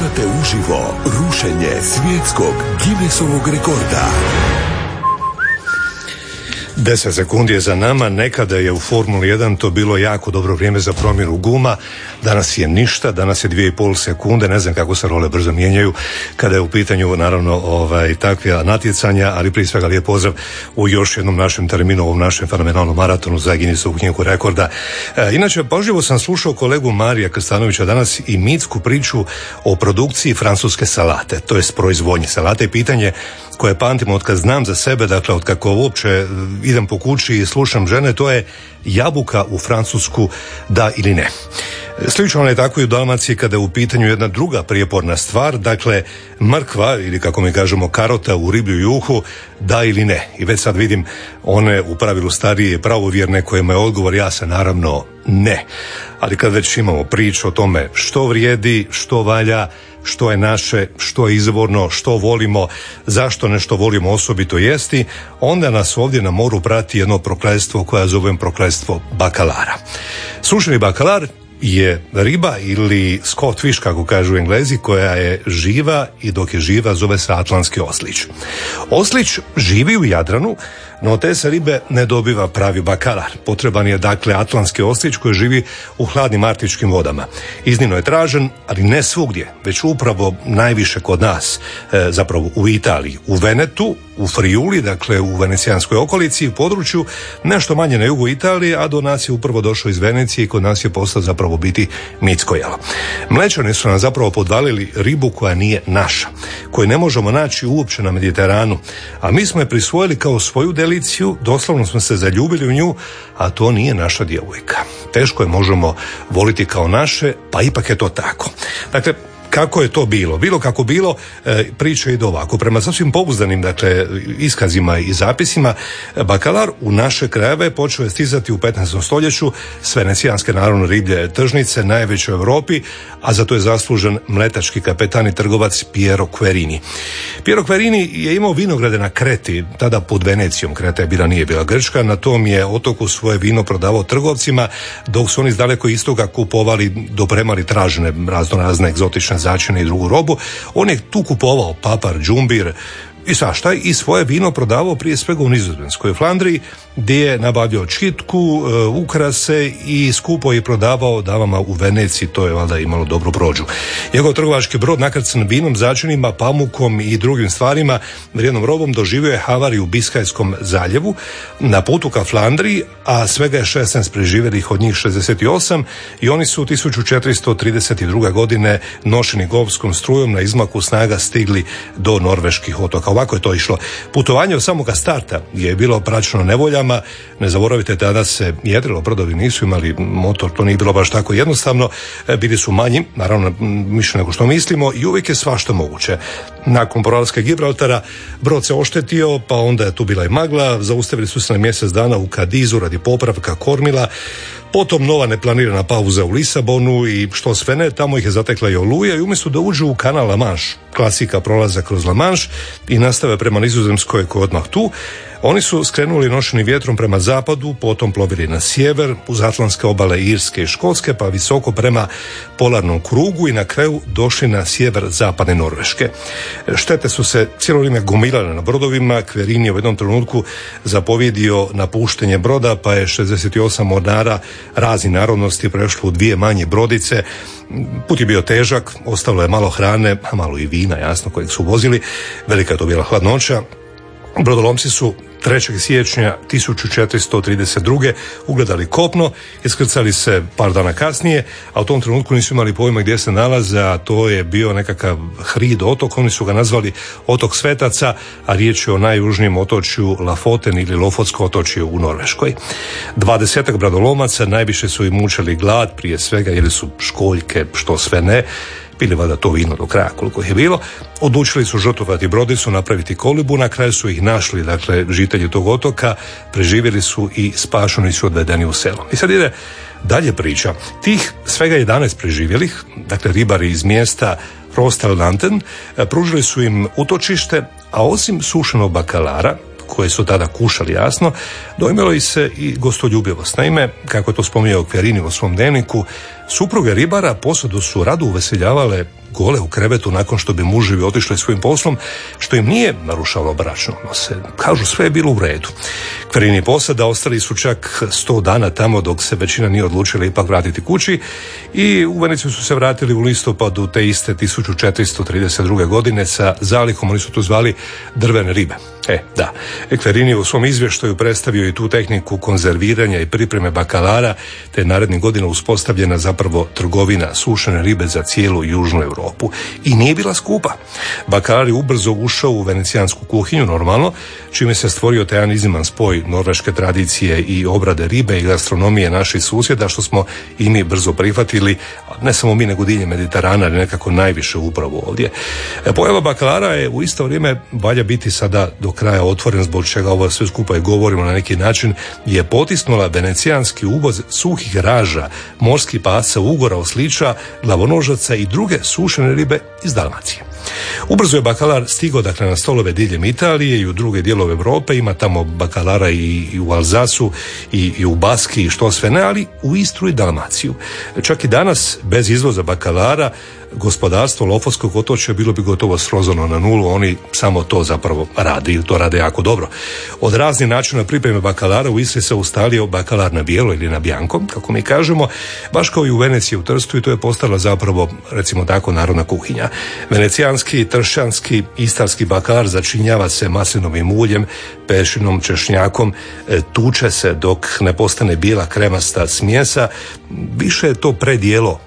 Slušate uživo rušenje svjetskog Guinnessovog rekorda. 10 sekundi je za nama, nekada je u Formuli 1 to bilo jako dobro vrijeme za promjenu guma, danas je ništa, danas je dvije i pol sekunde, ne znam kako se role brzo mijenjaju kada je u pitanju naravno ovaj, takve natjecanja, ali prije svega lijep pozdrav u još jednom našem terminu, ovom našem fenomenalnom maratonu za u knjigu rekorda. E, inače, pažljivo sam slušao kolegu Marija Krstanovića danas i mitsku priču o produkciji francuske salate, to je proizvodnje salate i pitanje koje pamtim od kad znam za sebe, dakle od kako uopće idem po kući i slušam žene, to je jabuka u Francusku, da ili ne. Slično je tako i u Dalmaciji kada je u pitanju jedna druga prijeporna stvar, dakle mrkva ili kako mi kažemo karota u riblju juhu, da ili ne. I već sad vidim one u pravilu starije pravovjerne kojima je odgovor ja se naravno ne. Ali kad već imamo priču o tome što vrijedi, što valja, što je naše, što je izvorno, što volimo, zašto nešto volimo osobito jesti, onda nas ovdje na moru prati jedno prokletstvo koje zovem prokletstvo bakalara. Sušeni bakalar je riba ili fish kako kažu englezi koja je živa i dok je živa zove se atlantski oslić. Oslić živi u Jadranu no te se ribe ne dobiva pravi bakalar. Potreban je dakle atlantski oslić koji živi u hladnim artičkim vodama. Iznimno je tražen, ali ne svugdje, već upravo najviše kod nas, e, zapravo u Italiji. U Venetu, u Friuli, dakle u venecijanskoj okolici u području, nešto manje na jugu Italije, a do nas je upravo došao iz Venecije i kod nas je postao zapravo biti mitsko jelo. Mlečani su nam zapravo podvalili ribu koja nije naša, koju ne možemo naći uopće na Mediteranu, a mi smo je prisvojili kao svoju deliciju, doslovno smo se zaljubili u nju, a to nije naša djevojka. Teško je možemo voliti kao naše, pa ipak je to tako. Dakle, kako je to bilo? Bilo kako bilo, e, priča ide ovako. Prema sasvim pouzdanim dakle, iskazima i zapisima, bakalar u naše krajeve počeo je stizati u 15. stoljeću s venecijanske naravno riblje tržnice, najveće u Europi, a za to je zaslužen mletački kapetan i trgovac Piero Querini. Piero Querini je imao vinograde na Kreti, tada pod Venecijom, Kreta je bila, nije bila Grčka, na tom je otoku svoje vino prodavao trgovcima, dok su oni iz daleko istoga kupovali, dopremali tražene razno razne egzotične začine i drugu robu. On je tu kupovao papar, džumbir, i saštaj i svoje vino prodavao prije svega u Nizozemskoj Flandriji gdje je nabavljao čitku, e, ukrase i skupo je prodavao davama u Veneciji, to je valjda imalo dobru prođu. Njegov trgovački brod nakrcan vinom, začinima, pamukom i drugim stvarima vrijednom robom doživio je havariju u Biskajskom zaljevu na putu ka Flandriji, a svega je 16 preživjelih od njih 68 i oni su 1432. godine nošeni govskom strujom na izmaku snaga stigli do norveških otoka. Ovako je to išlo. Putovanje od samoga starta je bilo praćeno nevoljama, ne zaboravite da se jedrilo, brodovi nisu imali motor, to nije bilo baš tako jednostavno, e, bili su manji, naravno više nego što mislimo i uvijek je svašta moguće. Nakon poralske Gibraltara brod se oštetio, pa onda je tu bila i magla, zaustavili su se na mjesec dana u Kadizu radi popravka kormila, Potom nova neplanirana pauza u Lisabonu i što sve ne, tamo ih je zatekla i oluja i umjesto da uđu u kanal La Manche, klasika prolaza kroz La Manche i nastave prema Nizozemskoj koja je odmah tu, oni su skrenuli nošeni vjetrom prema zapadu, potom plovili na sjever, uz atlantske obale Irske i Škotske, pa visoko prema polarnom krugu i na kraju došli na sjever zapadne Norveške. Štete su se cijelo vrijeme gomilale na brodovima, Kverin je u jednom trenutku zapovjedio napuštenje broda, pa je 68 mornara razni narodnosti prešlo u dvije manje brodice. Put je bio težak, ostalo je malo hrane, a malo i vina, jasno, kojeg su vozili. Velika je to bila hladnoća. Brodolomci su 3. siječnja 1432. ugledali kopno, iskrcali se par dana kasnije, a u tom trenutku nisu imali pojma gdje se nalaze, a to je bio nekakav hrid otok, oni su ga nazvali otok Svetaca, a riječ je o najjužnijem otočju Lafoten ili Lofotsko otočje u Norveškoj. Dvadesetak bradolomaca najviše su im mučili glad, prije svega jer su školjke, što sve ne, pili valjda to vino do kraja koliko je bilo, odlučili su žrtvovati brodicu, napraviti kolibu, na kraju su ih našli, dakle, žitelji tog otoka, preživjeli su i spašeni su odvedeni u selo. I sad ide dalje priča. Tih svega 11 preživjelih, dakle ribari iz mjesta Rostaldanten, pružili su im utočište, a osim sušenog bakalara, koje su tada kušali jasno, dojmilo i se i gostoljubivost. Naime, kako je to spominjao Kverini u svom dnevniku, supruge ribara posadu su rado uveseljavale gole u krevetu nakon što bi muževi otišli svojim poslom, što im nije narušalo bračno se Kažu sve je bilo u redu. Kverini posada ostali su čak sto dana tamo dok se većina nije odlučila ipak vratiti kući i u Veneciju su se vratili u listopadu te iste 1432. godine sa zalihom, oni su to zvali drvene ribe. E, da. Ekverini u svom izvještaju predstavio i tu tehniku konzerviranja i pripreme bakalara, te narednih godina uspostavljena zapravo trgovina sušene ribe za cijelu južnu Europu. I nije bila skupa. Bakalar je ubrzo ušao u venecijansku kuhinju, normalno, čime se stvorio taj jedan izniman spoj norveške tradicije i obrade ribe i gastronomije naših susjeda, što smo i mi brzo prihvatili, ne samo mi nego dilje Mediterana, ali nekako najviše upravo ovdje. E, pojava bakalara je u isto vrijeme valja biti sada do kraja otvoren zbog čega ovo sve skupa i govorimo na neki način je potisnula venecijanski uvoz suhih raža, morskih pasa, ugora, osliča, glavonožaca i druge sušene ribe iz Dalmacije. Ubrzo je bakalar stigao dakle na stolove diljem Italije i u druge dijelove Europe, ima tamo bakalara i, u Alzasu i, i u Baski i što sve ne, ali u Istru i Dalmaciju. Čak i danas bez izvoza bakalara gospodarstvo Lofovskog otočja bilo bi gotovo srozano na nulu, oni samo to zapravo radi i to rade jako dobro. Od raznih načina pripreme bakalara u Istri se ustalio bakalar na bijelo ili na bjankom, kako mi kažemo, baš kao i u Veneciji u Trstu i to je postala zapravo, recimo tako, narodna kuhinja. Venecijanski, tršćanski, istarski bakalar začinjava se maslinovim uljem, pešinom, češnjakom, e, tuče se dok ne postane bijela kremasta smjesa, više je to predijelo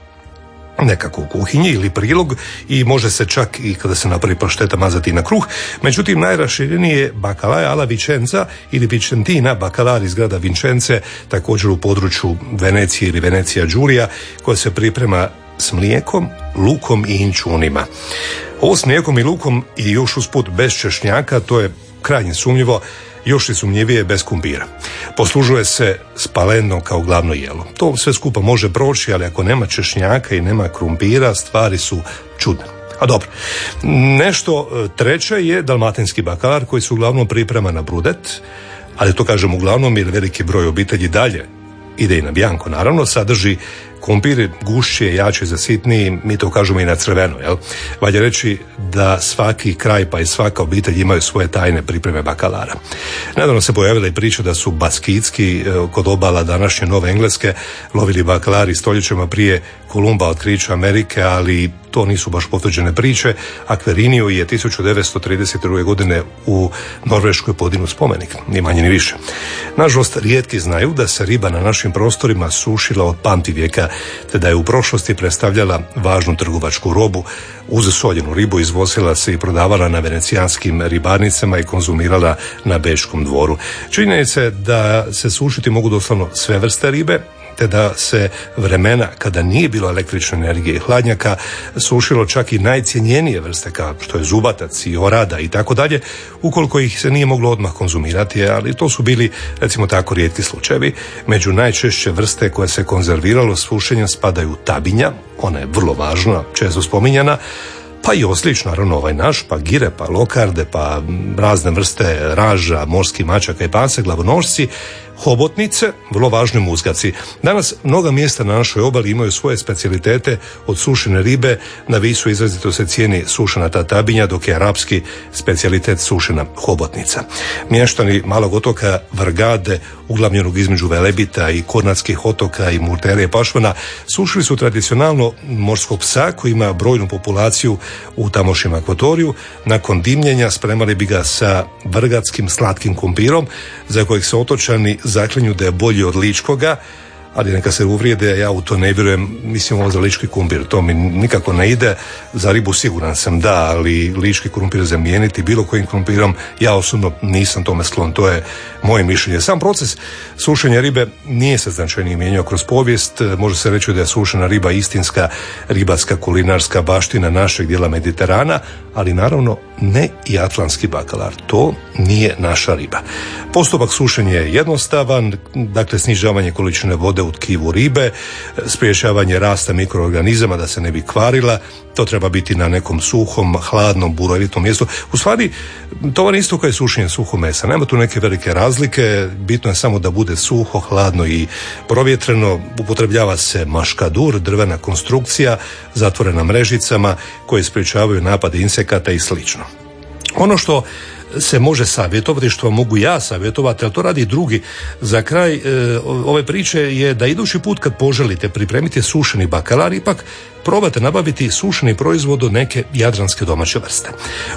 nekako u kuhinji ili prilog i može se čak i kada se napravi pašteta mazati na kruh. Međutim, najrašireniji je bakalaja ala Vicenza ili Vicentina, bakalar iz grada Vincence, također u području Venecije ili Venecija Đurija, koja se priprema s mlijekom, lukom i inčunima. Ovo s mlijekom i lukom i još usput bez češnjaka, to je krajnje sumnjivo, još i sumnjivije bez kumpira. Poslužuje se spaleno kao glavno jelo. To sve skupa može proći, ali ako nema češnjaka i nema krumpira, stvari su čudne. A dobro, nešto e, treće je dalmatinski bakalar koji se uglavnom priprema na brudet, ali to kažem uglavnom jer veliki broj obitelji dalje ide i na bjanko, naravno, sadrži kumpir gušće, jače, zasitniji, mi to kažemo i na crveno, jel? Valja reći da svaki kraj pa i svaka obitelj imaju svoje tajne pripreme bakalara. Nedavno se pojavila i priča da su baskitski e, kod obala današnje Nove Engleske lovili bakalari stoljećima prije Kolumba otkrića Amerike, ali to nisu baš potvrđene priče. Akveriniju je 1932. godine u Norveškoj podinu spomenik, ni manje ni više. Nažalost, rijetki znaju da se riba na našim prostorima sušila od pamti vijeka, te da je u prošlosti predstavljala važnu trgovačku robu. Uz soljenu ribu izvozila se i prodavala na venecijanskim ribarnicama i konzumirala na Bečkom dvoru. Činjenica je da se sušiti mogu doslovno sve vrste ribe, te da se vremena kada nije bilo električne energije i hladnjaka sušilo čak i najcjenjenije vrste kao što je zubatac i orada i tako dalje, ukoliko ih se nije moglo odmah konzumirati, ali to su bili recimo tako rijetki slučajevi. Među najčešće vrste koje se konzerviralo sušenjem spadaju tabinja, ona je vrlo važna, često spominjana, pa i oslič, naravno ovaj naš, pa gire, pa lokarde, pa razne vrste raža, morskih mačaka i pase, glavonožci hobotnice, vrlo važni muzgaci. Danas mnoga mjesta na našoj obali imaju svoje specijalitete od sušene ribe, na visu izrazito se cijeni sušena tatabinja, dok je arapski specijalitet sušena hobotnica. Mještani malog otoka Vrgade, uglavljenog između Velebita i Kornatskih otoka i Murtere Pašvana, sušili su tradicionalno morskog psa koji ima brojnu populaciju u tamošnjem akvatoriju. Nakon dimljenja spremali bi ga sa vrgatskim slatkim kumpirom, za kojeg se otočani zaklinju da je bolji od ličkoga, ali neka se uvrijede, ja u to ne vjerujem, mislim ovo za lički kumpir, to mi nikako ne ide, za ribu siguran sam da, ali lički krumpir zamijeniti bilo kojim krumpirom, ja osobno nisam tome sklon, to je moje mišljenje. Sam proces sušenja ribe nije se značajnije mijenjao kroz povijest, može se reći da je sušena riba istinska ribarska kulinarska baština našeg dijela Mediterana, ali naravno ne i atlantski bakalar, to nije naša riba. Postupak sušenja je jednostavan, dakle snižavanje količine vode u tkivu ribe, spriječavanje rasta mikroorganizama da se ne bi kvarila, to treba biti na nekom suhom, hladnom, burovitom mjestu. U stvari, to vam isto kao je sušenje suho mesa. Nema tu neke velike razlike, bitno je samo da bude suho, hladno i provjetreno. Upotrebljava se maškadur, drvena konstrukcija, zatvorena mrežicama koje sprječavaju napade insekata i slično. Ono što se može savjetovati, što mogu ja savjetovati, ali to radi drugi. Za kraj e, ove priče je da idući put kad poželite pripremiti sušeni bakalar, ipak probate nabaviti sušeni proizvod od neke jadranske domaće vrste.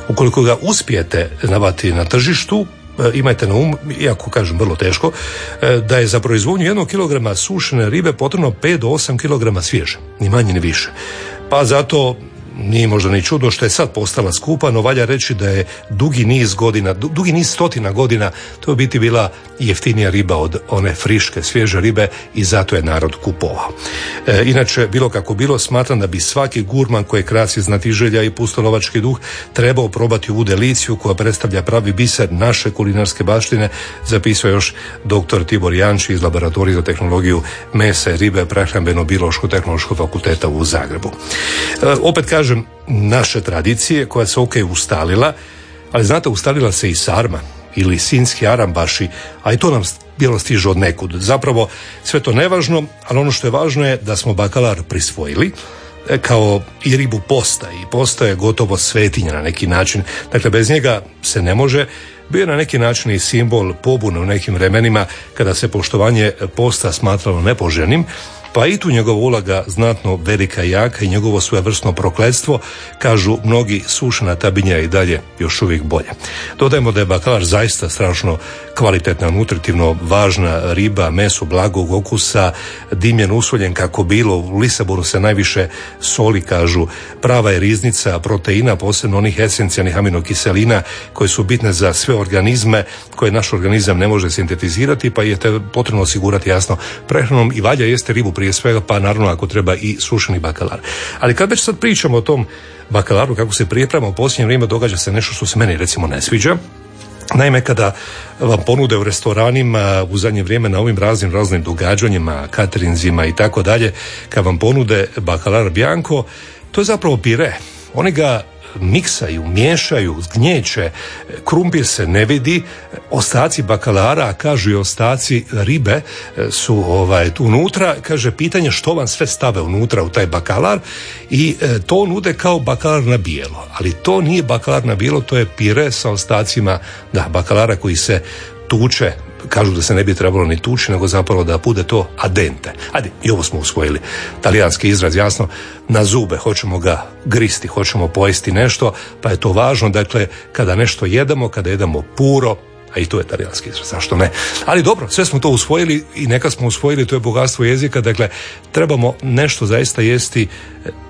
Ukoliko ga uspijete nabaviti na tržištu, e, imajte na um, iako kažem vrlo teško, e, da je za proizvodnju jednog kilograma sušene ribe potrebno 5 do 8 kilograma svježe, ni manje ni više. Pa zato nije možda ni čudo što je sad postala skupa, no valja reći da je dugi niz godina, dugi niz stotina godina to je biti bila jeftinija riba od one friške, svježe ribe i zato je narod kupovao. E, inače, bilo kako bilo, smatram da bi svaki gurman koji krasi znatiželja i pustolovački duh trebao probati ovu deliciju koja predstavlja pravi biser naše kulinarske baštine, zapisao još dr. Tibor Janči iz laboratorije za tehnologiju mesa i ribe prehrambeno-biološko-tehnološkog fakulteta u Zagrebu. E, opet kažem, kažem, naše tradicije koja se ok ustalila, ali znate, ustalila se i sarma ili sinski arambaši, a i to nam bilo stiže od nekud. Zapravo, sve to nevažno, ali ono što je važno je da smo bakalar prisvojili, e, kao i ribu posta i posta je gotovo svetinja na neki način. Dakle, bez njega se ne može. Bio je na neki način i simbol pobune u nekim vremenima kada se poštovanje posta smatralo nepoženim, pa i tu njegova uloga znatno velika i jaka i njegovo svojevrsno prokledstvo, kažu mnogi sušena tabinja i dalje još uvijek bolje. Dodajemo da je bakalar zaista strašno kvalitetna, nutritivno važna riba, meso blagog okusa, dimljen usoljen kako bilo, u Lisabonu se najviše soli kažu, prava je riznica proteina, posebno onih esencijalnih aminokiselina koje su bitne za sve organizme koje naš organizam ne može sintetizirati, pa je te potrebno osigurati jasno prehranom i valja jeste ribu prije svega, pa naravno ako treba i sušeni bakalar. Ali kad već sad pričamo o tom bakalaru, kako se priprema u posljednje vrijeme, događa se nešto što se meni recimo ne sviđa. Naime, kada vam ponude u restoranima u zadnje vrijeme na ovim raznim raznim događanjima, katerinzima i tako dalje, kad vam ponude bakalar bianco, to je zapravo pire. Oni ga miksaju, miješaju, zgnječe, krumpir se ne vidi, ostaci bakalara, kažu i ostaci ribe e, su ovaj, unutra, kaže pitanje što vam sve stave unutra u taj bakalar i e, to nude kao bakalar na bijelo, ali to nije bakalar na bijelo, to je pire sa ostacima da, bakalara koji se tuče kažu da se ne bi trebalo ni tući, nego zapravo da bude to adente. Ajde, i ovo smo usvojili. Talijanski izraz, jasno, na zube, hoćemo ga gristi, hoćemo pojesti nešto, pa je to važno, dakle, kada nešto jedemo, kada jedemo puro, a i to je talijanski izraz, zašto ne? Ali dobro, sve smo to usvojili i neka smo usvojili, to je bogatstvo jezika, dakle, trebamo nešto zaista jesti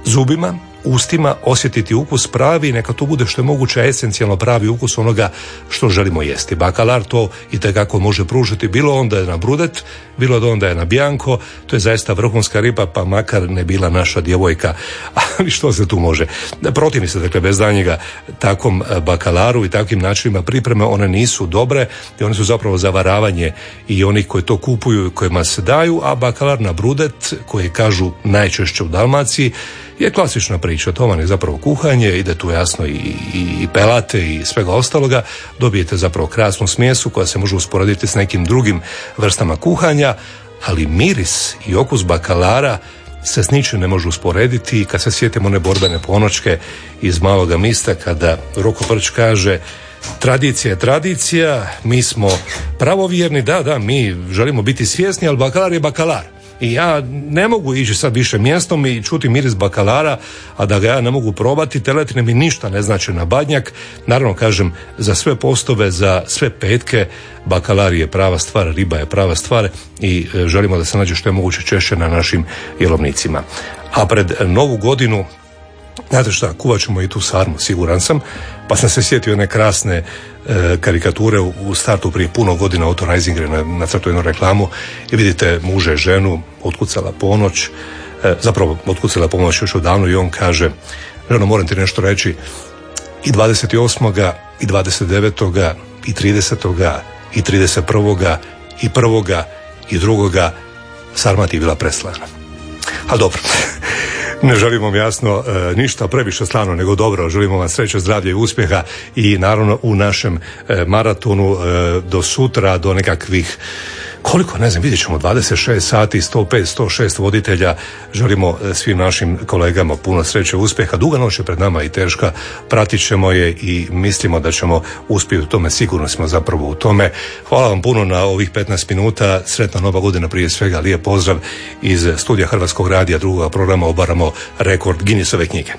zubima, ustima osjetiti ukus pravi, neka to bude što je moguće esencijalno pravi ukus onoga što želimo jesti. Bakalar to i kako može pružiti, bilo onda je na brudet, bilo da onda je na bjanko, to je zaista vrhunska riba, pa makar ne bila naša djevojka, ali što se tu može. Protivi se, dakle, bez danjega takvom e, bakalaru i takvim načinima pripreme, one nisu dobre i one su zapravo zavaravanje i onih koji to kupuju i kojima se daju, a bakalar na brudet, koji kažu najčešće u Dalmaciji, je klasična priča. To vam je zapravo kuhanje, ide tu jasno i, i, pelate i svega ostaloga. Dobijete zapravo krasnu smjesu koja se može usporediti s nekim drugim vrstama kuhanja, ali miris i okus bakalara se s ničim ne može usporediti i kad se sjetimo one borbene ponočke iz maloga mista kada Roko Prć kaže tradicija je tradicija, mi smo pravovjerni, da, da, mi želimo biti svjesni, ali bakalar je bakalar. I ja ne mogu ići sad više mjestom i čuti miris bakalara, a da ga ja ne mogu probati, teletine mi ništa ne znači na badnjak. Naravno, kažem, za sve postove, za sve petke, bakalar je prava stvar, riba je prava stvar i e, želimo da se nađe što je moguće češće na našim jelovnicima. A pred novu godinu Znate šta, kuvat ćemo i tu sarmu, siguran sam, pa sam se sjetio jedne krasne e, karikature u, startu prije puno godina Otto Reisinger na, na crtu jednu reklamu i vidite muže i ženu, otkucala ponoć, e, zapravo otkucala ponoć još odavno i on kaže, ženo moram ti nešto reći, i 28. i 29. i 30. i 31. i 1. i 2. Sarmati je bila preslana. A dobro, ne želimo vam jasno e, ništa previše slano nego dobro. Želimo vam sreće, zdravlje i uspjeha i naravno u našem e, maratonu e, do sutra, do nekakvih koliko, ne znam, vidjet ćemo 26 sati, 105, 106 voditelja. Želimo svim našim kolegama puno sreće, uspjeha. Duga noć je pred nama i teška. Pratit ćemo je i mislimo da ćemo uspjeti u tome. Sigurno smo zapravo u tome. Hvala vam puno na ovih 15 minuta. Sretna nova godina prije svega. Lijep pozdrav iz studija Hrvatskog radija drugog programa obaramo rekord Guinnessove knjige.